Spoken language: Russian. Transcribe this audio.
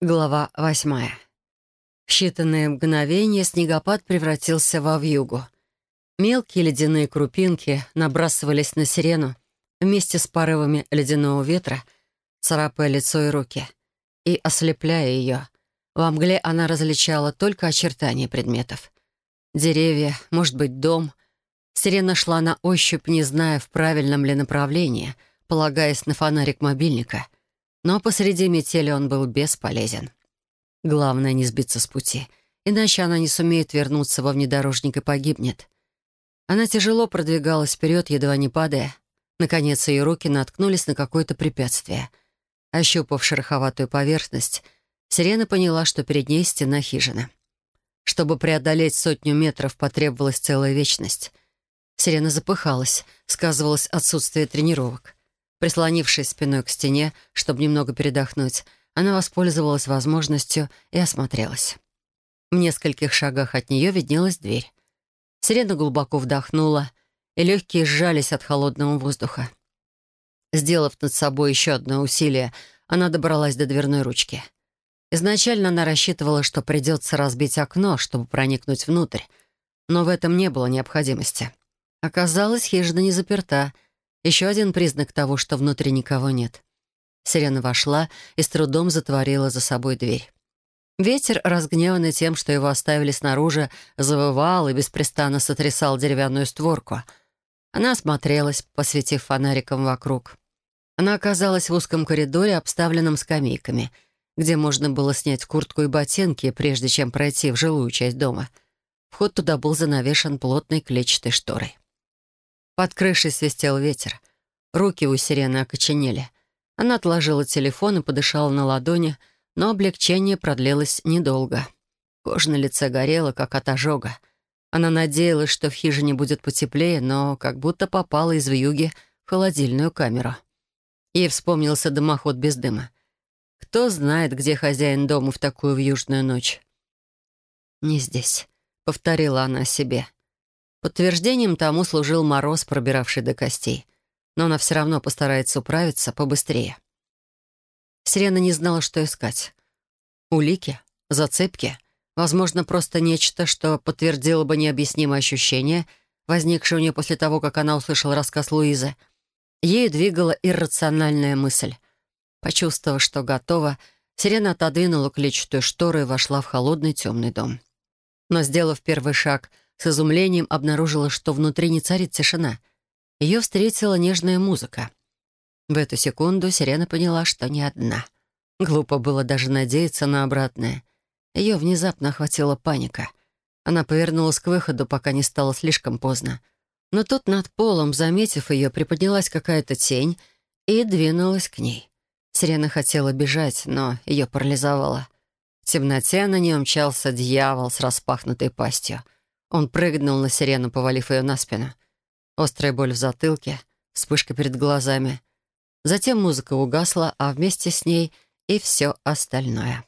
Глава восьмая. В считанные мгновения снегопад превратился во вьюгу. Мелкие ледяные крупинки набрасывались на сирену вместе с порывами ледяного ветра, царапая лицо и руки, и ослепляя ее. Во мгле она различала только очертания предметов. Деревья, может быть, дом. Сирена шла на ощупь, не зная, в правильном ли направлении, полагаясь на фонарик мобильника — но посреди метели он был бесполезен. Главное — не сбиться с пути, иначе она не сумеет вернуться во внедорожник и погибнет. Она тяжело продвигалась вперед, едва не падая. Наконец ее руки наткнулись на какое-то препятствие. Ощупав шероховатую поверхность, Сирена поняла, что перед ней стена хижины. Чтобы преодолеть сотню метров, потребовалась целая вечность. Сирена запыхалась, сказывалось отсутствие тренировок. Прислонившись спиной к стене, чтобы немного передохнуть, она воспользовалась возможностью и осмотрелась. В нескольких шагах от нее виднелась дверь. Сирена глубоко вдохнула, и легкие сжались от холодного воздуха. Сделав над собой еще одно усилие, она добралась до дверной ручки. Изначально она рассчитывала, что придется разбить окно, чтобы проникнуть внутрь, но в этом не было необходимости. Оказалось, хижина не заперта — еще один признак того, что внутри никого нет. Сирена вошла и с трудом затворила за собой дверь. Ветер, разгневанный тем, что его оставили снаружи, завывал и беспрестанно сотрясал деревянную створку. Она осмотрелась, посветив фонариком вокруг. Она оказалась в узком коридоре, обставленном скамейками, где можно было снять куртку и ботинки, прежде чем пройти в жилую часть дома. Вход туда был занавешен плотной клетчатой шторой. Под крышей свистел ветер. Руки у сирены окоченели. Она отложила телефон и подышала на ладони, но облегчение продлилось недолго. Кожа на лице горела, как от ожога. Она надеялась, что в хижине будет потеплее, но как будто попала из вьюги в холодильную камеру. Ей вспомнился дымоход без дыма. Кто знает, где хозяин дома в такую вьюжную ночь? «Не здесь», — повторила она себе. Подтверждением тому служил мороз, пробиравший до костей. Но она все равно постарается управиться побыстрее. Сирена не знала, что искать. Улики? Зацепки? Возможно, просто нечто, что подтвердило бы необъяснимое ощущение, возникшее у нее после того, как она услышала рассказ Луизы. Ею двигала иррациональная мысль. Почувствовав, что готова, Сирена отодвинула клетчатую штору и вошла в холодный темный дом. Но, сделав первый шаг — с изумлением обнаружила, что внутри не царит тишина. Ее встретила нежная музыка. В эту секунду Сирена поняла, что не одна. Глупо было даже надеяться на обратное. Ее внезапно охватила паника. Она повернулась к выходу, пока не стало слишком поздно. Но тут над полом, заметив ее, приподнялась какая-то тень и двинулась к ней. Сирена хотела бежать, но ее парализовало. В темноте на нее мчался дьявол с распахнутой пастью — он прыгнул на сирену, повалив ее на спину. Острая боль в затылке, вспышка перед глазами. Затем музыка угасла, а вместе с ней и все остальное.